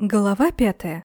Глава пятая.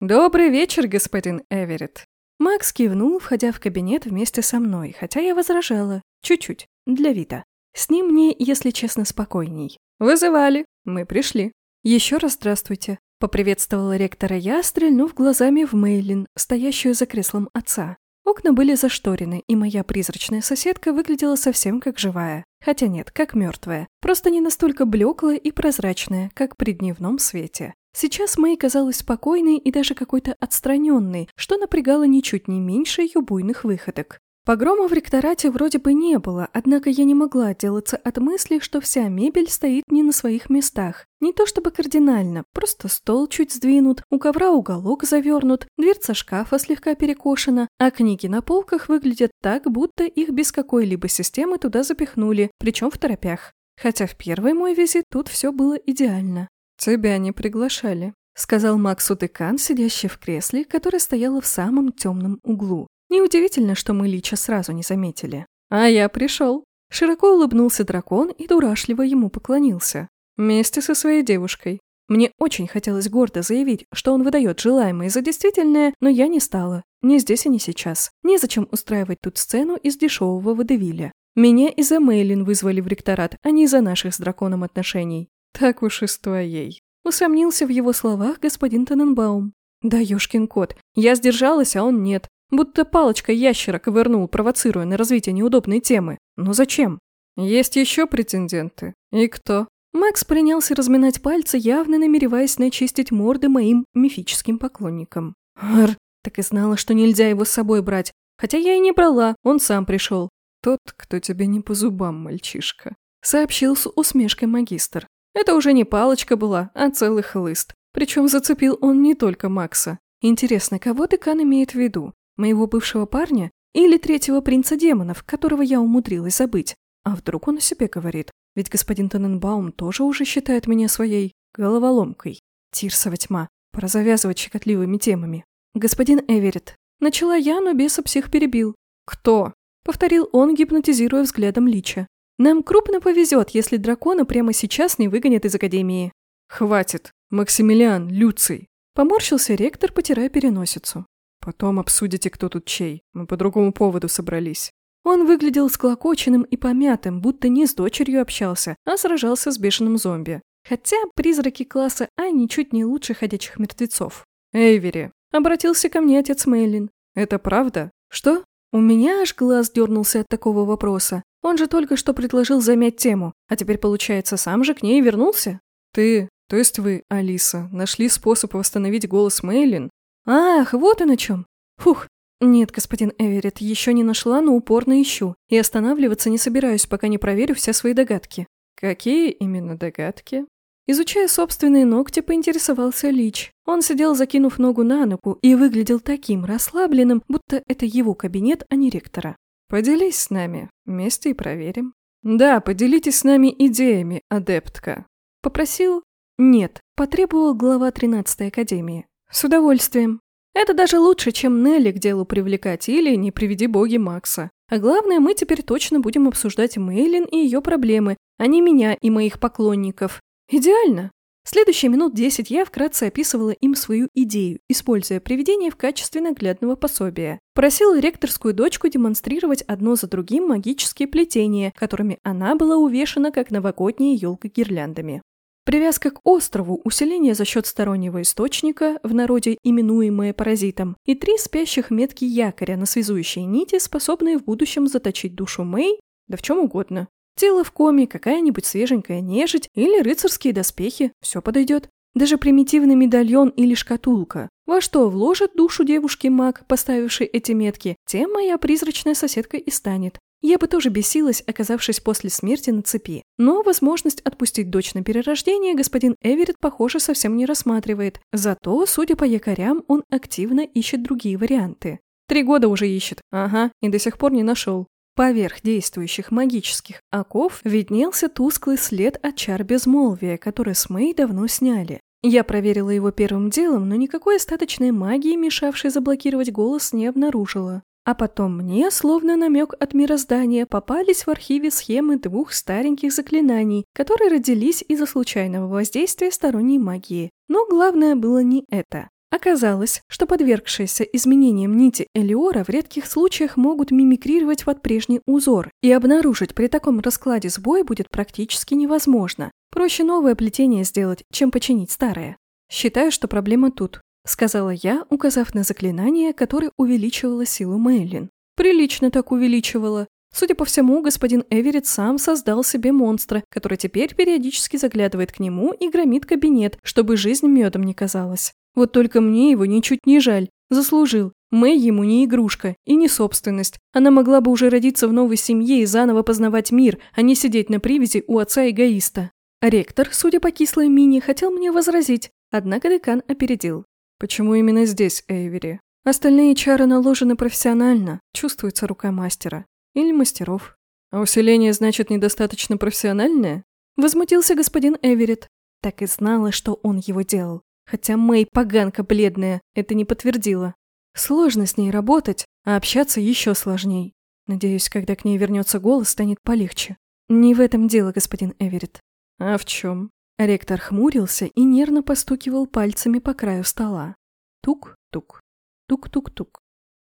«Добрый вечер, господин Эверетт». Макс кивнул, входя в кабинет вместе со мной, хотя я возражала. Чуть-чуть. Для вида. С ним мне, если честно, спокойней. «Вызывали. Мы пришли». «Еще раз здравствуйте», — поприветствовала ректора я, стрельнув глазами в Мейлин, стоящую за креслом отца. Окна были зашторены, и моя призрачная соседка выглядела совсем как живая. Хотя нет, как мертвая. Просто не настолько блеклая и прозрачная, как при дневном свете. Сейчас Мэй казалась спокойной и даже какой-то отстраненной, что напрягало ничуть не меньше ее буйных выходок. Погрома в ректорате вроде бы не было, однако я не могла отделаться от мысли, что вся мебель стоит не на своих местах. Не то чтобы кардинально, просто стол чуть сдвинут, у ковра уголок завернут, дверца шкафа слегка перекошена, а книги на полках выглядят так, будто их без какой-либо системы туда запихнули, причем в торопях. Хотя в первый мой визит тут все было идеально. «Тебя не приглашали», — сказал Максу декан, сидящий в кресле, которое стояло в самом темном углу. Неудивительно, что мы Лича сразу не заметили. «А я пришел». Широко улыбнулся дракон и дурашливо ему поклонился. Вместе со своей девушкой. Мне очень хотелось гордо заявить, что он выдает желаемое за действительное, но я не стала. Ни здесь и не сейчас. Незачем устраивать тут сцену из дешевого водевиля. Меня из-за Мейлин вызвали в ректорат, а не из-за наших с драконом отношений. «Так уж и с твоей», — усомнился в его словах господин Тененбаум. «Да ёшкин кот, я сдержалась, а он нет. Будто палочка ящера ковырнул, провоцируя на развитие неудобной темы. Но зачем? Есть еще претенденты. И кто? Макс принялся разминать пальцы, явно намереваясь начистить морды моим мифическим поклонникам. Ар, так и знала, что нельзя его с собой брать. Хотя я и не брала, он сам пришел. Тот, кто тебе не по зубам, мальчишка. Сообщил с усмешкой магистр. Это уже не палочка была, а целый хлыст. Причем зацепил он не только Макса. Интересно, кого Декан имеет в виду? Моего бывшего парня или третьего принца демонов, которого я умудрилась забыть? А вдруг он о себе говорит? Ведь господин Тененбаум тоже уже считает меня своей головоломкой. Тирсова тьма. Пора завязывать щекотливыми темами. Господин Эверетт. Начала я, но беса псих перебил. Кто? Повторил он, гипнотизируя взглядом Лича. Нам крупно повезет, если дракона прямо сейчас не выгонят из Академии. Хватит. Максимилиан, Люций. Поморщился ректор, потирая переносицу. Потом обсудите, кто тут чей. Мы по другому поводу собрались. Он выглядел склокоченным и помятым, будто не с дочерью общался, а сражался с бешеным зомби. Хотя призраки класса А ничуть не лучше ходячих мертвецов. «Эйвери», — обратился ко мне отец Мейлин. «Это правда?» «Что?» У меня аж глаз дернулся от такого вопроса. Он же только что предложил замять тему, а теперь, получается, сам же к ней вернулся? Ты, то есть вы, Алиса, нашли способ восстановить голос Мейлин? Ах, вот и на чем. Фух. Нет, господин Эверетт, еще не нашла, но упорно ищу. И останавливаться не собираюсь, пока не проверю все свои догадки. Какие именно догадки? Изучая собственные ногти, поинтересовался Лич. Он сидел, закинув ногу на ногу, и выглядел таким расслабленным, будто это его кабинет, а не ректора. Поделись с нами, вместе и проверим. Да, поделитесь с нами идеями, адептка. Попросил? Нет, потребовал глава 13-й академии. С удовольствием. Это даже лучше, чем Нелли к делу привлекать или не приведи боги Макса. А главное, мы теперь точно будем обсуждать Мейлин и ее проблемы, а не меня и моих поклонников. Идеально. Следующие минут десять я вкратце описывала им свою идею, используя привидение в качестве наглядного пособия. Просила ректорскую дочку демонстрировать одно за другим магические плетения, которыми она была увешана как новогодняя елка гирляндами. Привязка к острову, усиление за счет стороннего источника, в народе именуемое паразитом, и три спящих метки якоря на связующей нити, способные в будущем заточить душу Мэй, да в чем угодно. Тело в коме, какая-нибудь свеженькая нежить или рыцарские доспехи, все подойдет. Даже примитивный медальон или шкатулка. Во что вложит душу девушки маг, поставившей эти метки, тем моя призрачная соседка и станет. Я бы тоже бесилась, оказавшись после смерти на цепи. Но возможность отпустить дочь на перерождение господин Эверетт, похоже, совсем не рассматривает. Зато, судя по якорям, он активно ищет другие варианты. Три года уже ищет. Ага, и до сих пор не нашел. Поверх действующих магических оков виднелся тусклый след от чар безмолвия, который с Мэй давно сняли. Я проверила его первым делом, но никакой остаточной магии, мешавшей заблокировать голос, не обнаружила. А потом мне, словно намек от мироздания, попались в архиве схемы двух стареньких заклинаний, которые родились из-за случайного воздействия сторонней магии. Но главное было не это. Оказалось, что подвергшиеся изменениям нити Элиора в редких случаях могут мимикрировать под прежний узор, и обнаружить при таком раскладе сбой будет практически невозможно. Проще новое плетение сделать, чем починить старое. Считаю, что проблема тут, сказала я, указав на заклинание, которое увеличивало силу Мейлин. Прилично так увеличивало. Судя по всему, господин Эверетт сам создал себе монстра, который теперь периодически заглядывает к нему и громит кабинет, чтобы жизнь медом не казалась. Вот только мне его ничуть не жаль. Заслужил. Мэй ему не игрушка и не собственность. Она могла бы уже родиться в новой семье и заново познавать мир, а не сидеть на привязи у отца-эгоиста. Ректор, судя по кислой мине, хотел мне возразить, однако декан опередил. Почему именно здесь, Эйвери? Остальные чары наложены профессионально, чувствуется рука мастера. Или мастеров. А усиление, значит, недостаточно профессиональное? Возмутился господин Эверетт. Так и знала, что он его делал. Хотя Мэй, поганка бледная, это не подтвердила. Сложно с ней работать, а общаться еще сложней. Надеюсь, когда к ней вернется голос, станет полегче. Не в этом дело, господин Эверетт. А в чем? Ректор хмурился и нервно постукивал пальцами по краю стола. Тук-тук. Тук-тук-тук.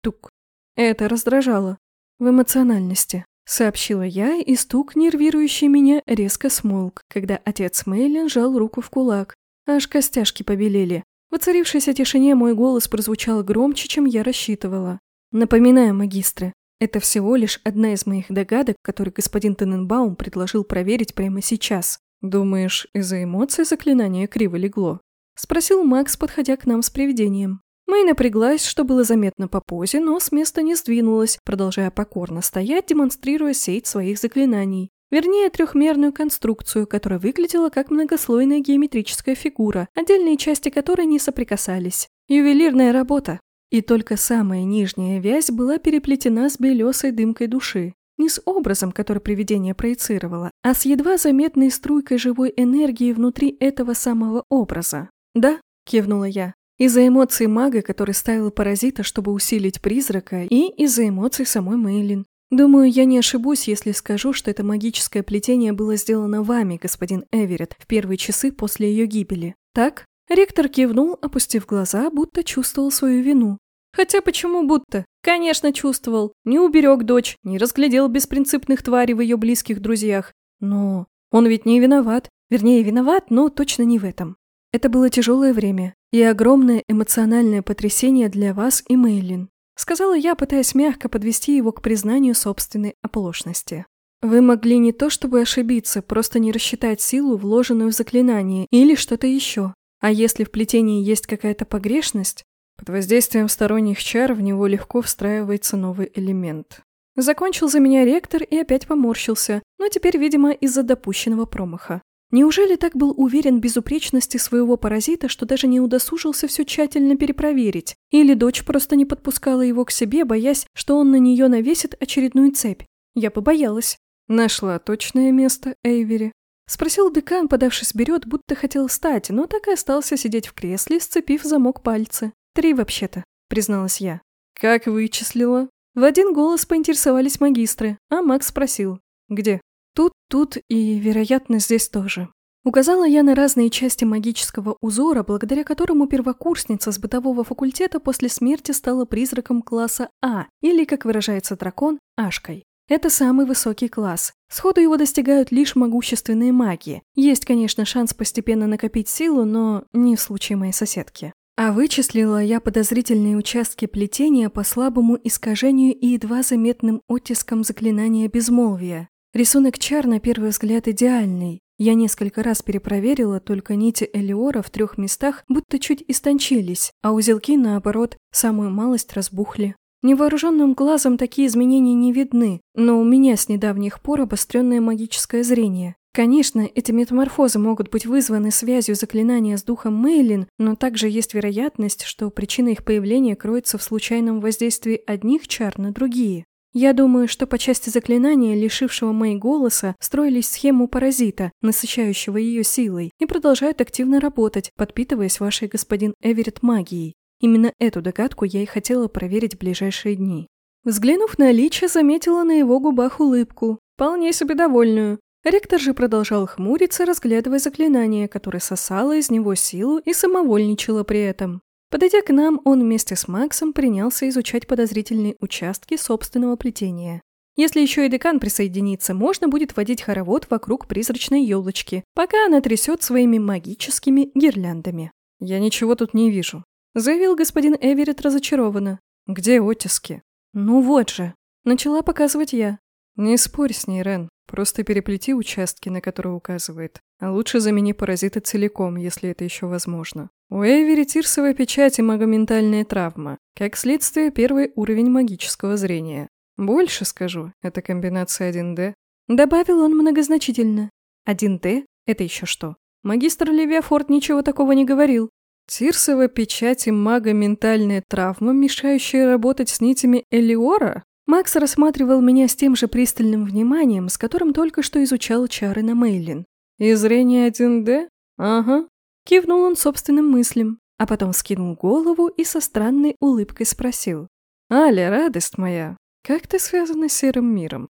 Тук. Это раздражало. В эмоциональности. Сообщила я, и стук, нервирующий меня, резко смолк, когда отец Мейлин жал руку в кулак, Аж костяшки побелели. В оцарившейся тишине мой голос прозвучал громче, чем я рассчитывала. Напоминаю, магистры, это всего лишь одна из моих догадок, которые господин Тененбаум предложил проверить прямо сейчас. Думаешь, из-за эмоций заклинание криво легло? Спросил Макс, подходя к нам с привидением. Мэй напряглась, что было заметно по позе, но с места не сдвинулась, продолжая покорно стоять, демонстрируя сеть своих заклинаний. Вернее, трехмерную конструкцию, которая выглядела как многослойная геометрическая фигура, отдельные части которой не соприкасались. Ювелирная работа. И только самая нижняя вязь была переплетена с белесой дымкой души. Не с образом, который привидение проецировало, а с едва заметной струйкой живой энергии внутри этого самого образа. «Да», – кивнула я, из-за эмоций мага, который ставил паразита, чтобы усилить призрака, и из-за эмоций самой Мейлин. Думаю, я не ошибусь, если скажу, что это магическое плетение было сделано вами, господин Эверетт, в первые часы после ее гибели. Так? Ректор кивнул, опустив глаза, будто чувствовал свою вину. Хотя почему будто? Конечно, чувствовал. Не уберег дочь, не разглядел беспринципных тварей в ее близких друзьях. Но он ведь не виноват. Вернее, виноват, но точно не в этом. Это было тяжелое время и огромное эмоциональное потрясение для вас и Мейлин. Сказала я, пытаясь мягко подвести его к признанию собственной оплошности. Вы могли не то чтобы ошибиться, просто не рассчитать силу, вложенную в заклинание, или что-то еще. А если в плетении есть какая-то погрешность, под воздействием сторонних чар в него легко встраивается новый элемент. Закончил за меня ректор и опять поморщился, но теперь, видимо, из-за допущенного промаха. Неужели так был уверен в безупречности своего паразита, что даже не удосужился все тщательно перепроверить? Или дочь просто не подпускала его к себе, боясь, что он на нее навесит очередную цепь? Я побоялась. Нашла точное место Эйвери. Спросил декан, подавшись вперед, будто хотел встать, но так и остался сидеть в кресле, сцепив замок пальцы. Три вообще-то, призналась я. Как вычислила? В один голос поинтересовались магистры, а Макс спросил. Где? Тут, тут и, вероятно, здесь тоже. Указала я на разные части магического узора, благодаря которому первокурсница с бытового факультета после смерти стала призраком класса А, или, как выражается дракон, Ашкой. Это самый высокий класс. Сходу его достигают лишь могущественные маги. Есть, конечно, шанс постепенно накопить силу, но не в случае моей соседки. А вычислила я подозрительные участки плетения по слабому искажению и едва заметным оттискам заклинания безмолвия. Рисунок чар на первый взгляд идеальный. Я несколько раз перепроверила, только нити Элиора в трех местах будто чуть истончились, а узелки, наоборот, самую малость разбухли. Невооруженным глазом такие изменения не видны, но у меня с недавних пор обостренное магическое зрение. Конечно, эти метаморфозы могут быть вызваны связью заклинания с духом Мейлин, но также есть вероятность, что причина их появления кроется в случайном воздействии одних чар на другие. Я думаю, что по части заклинания, лишившего моей голоса, строились схему паразита, насыщающего ее силой, и продолжают активно работать, подпитываясь вашей господин Эверетт магией. Именно эту догадку я и хотела проверить в ближайшие дни. Взглянув на Лича, заметила на его губах улыбку, вполне себе довольную. Ректор же продолжал хмуриться, разглядывая заклинание, которое сосало из него силу и самовольничало при этом. Подойдя к нам, он вместе с Максом принялся изучать подозрительные участки собственного плетения. Если еще и декан присоединится, можно будет водить хоровод вокруг призрачной елочки, пока она трясет своими магическими гирляндами. «Я ничего тут не вижу», — заявил господин Эверетт разочарованно. «Где оттиски?» «Ну вот же», — начала показывать я. «Не спорь с ней, Рен. Просто переплети участки, на которые указывает. А лучше замени паразиты целиком, если это еще возможно. У Эвери тирсовая печать и магоментальная травма. Как следствие, первый уровень магического зрения. Больше скажу, это комбинация 1D. Добавил он многозначительно. 1D? Это еще что? Магистр Левиафорд ничего такого не говорил. Тирсовая печать и мага-ментальная травма, мешающая работать с нитями Элиора? Макс рассматривал меня с тем же пристальным вниманием, с которым только что изучал чары на Мейлин. «И зрение 1D? Ага». Кивнул он собственным мыслям, а потом скинул голову и со странной улыбкой спросил. «Аля, радость моя, как ты связана с серым миром?